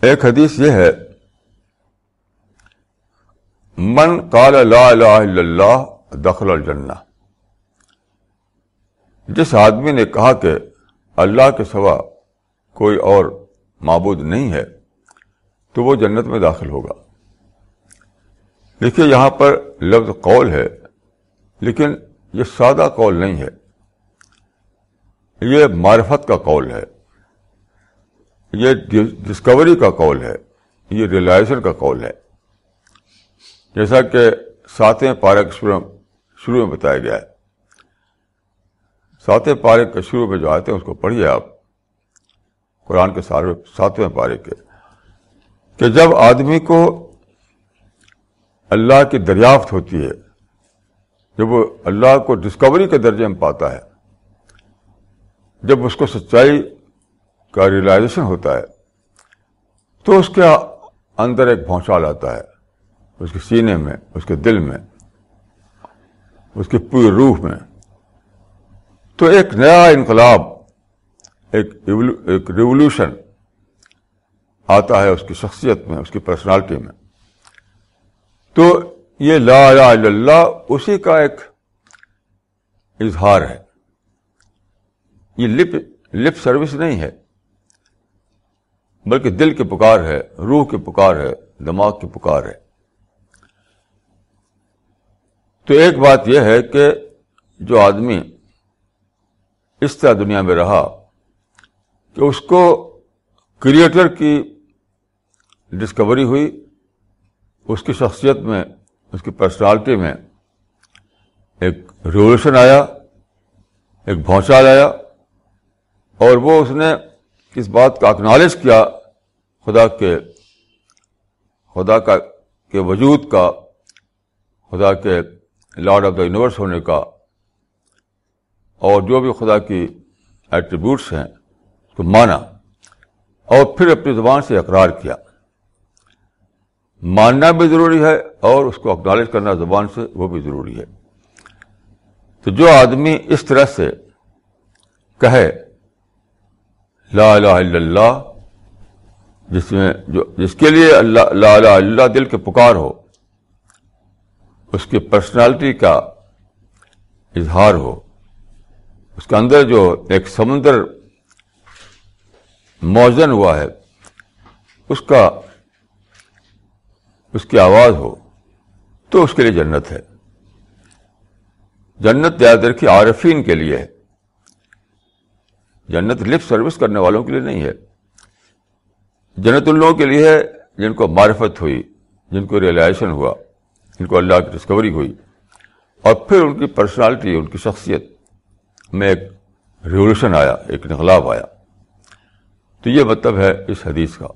ایک حدیث یہ ہے، من قال لا الہ الا اللہ دخل الجنہ جس آدمی نے کہا کہ اللہ کے سوا کوئی اور معبود نہیں ہے، تو وہ جنت میں داخل ہوگا۔ دیکھیے، یہاں پر لفظ قول ہے، لیکن یہ سادہ قول نہیں ہے۔ یہ معرفت کا قول ہے۔ یہ ڈسکوری کا قول ہے، یہ ریلائزیشن کا قول ہے۔ جیسا کہ ساتویں پارک شروع میں بتایا گیا ہے۔ ساتویں پارک کے شروع میں جو آتے ہیں اس کو پڑھیے آپ۔ قرآن کے سارے ساتویں پارک کے۔ کہ جب آدمی کو اللہ کی دریافت ہوتی ہے، جب وہ اللہ کو ڈسکوری کے درجے میں پاتا ہے، جب اس کو سچائی کا ریئلائزیشن ہوتا ہے، تو اس کے اندر ایک بھونچال آتا ہے، اس کے سینے میں، اس کے دل میں، اس کی پوری روح میں۔ تو ایک نیا انقلاب، ایک ایک ریولیوشن آتا ہے اس کی شخصیت میں، اس کی پرسنالٹی میں۔ تو یہ لا الہ الا اللہ اسی کا ایک اظہار ہے۔ یہ لپ لپ سروس نہیں ہے۔ بلکہ دل کی پکار ہے، روح کی پکار ہے، دماغ کی پکار ہے۔ تو ایک بات یہ ہے کہ جو آدمی اس طرح دنیا میں رہا کہ اس کو کریٹر کی ڈسکوری ہوئی، اس کی شخصیت میں، اس کی پرسنالٹی میں ایک ریولیوشن آیا، ایک بھونچال آیا اور وہ اس نے اس بات کا اکنالج کیا خدا کے خدا کا کے وجود کا، خدا کے لارڈ آف دا یونیورس ہونے کا، اور جو بھی خدا کی ایٹریبیوٹس ہیں اس کو مانا، اور پھر اپنی زبان سے اقرار کیا۔ ماننا بھی ضروری ہے اور اس کو اکنالج کرنا زبان سے وہ بھی ضروری ہے۔ تو جو آدمی اس طرح سے کہے لا الہ الا اللہ، جس میں جو جس کے لیے اللہ لا الہ الا اللہ دل کے پکار ہو، اس کی پرسنالٹی کا اظہار ہو، اس کے اندر جو ایک سمندر موزن ہوا ہے، اس کا اس کی آواز ہو، تو اس کے لیے جنت ہے۔ جنت یاد رکھی عارفین کے لیے ہے۔ جنت لپ سروس کرنے والوں کے لیے نہیں ہے۔ جنت ان لوگوں کے لیے ہے جن کو معرفت ہوئی، جن کو ریئلائزیشن ہوا، جن کو اللہ کی ڈسکوری ہوئی۔ اور پھر ان کی پرسنالٹی ان کی شخصیت میں ایک ریولیوشن آیا، ایک انقلاب آیا۔ تو یہ مطلب ہے اس حدیث کا۔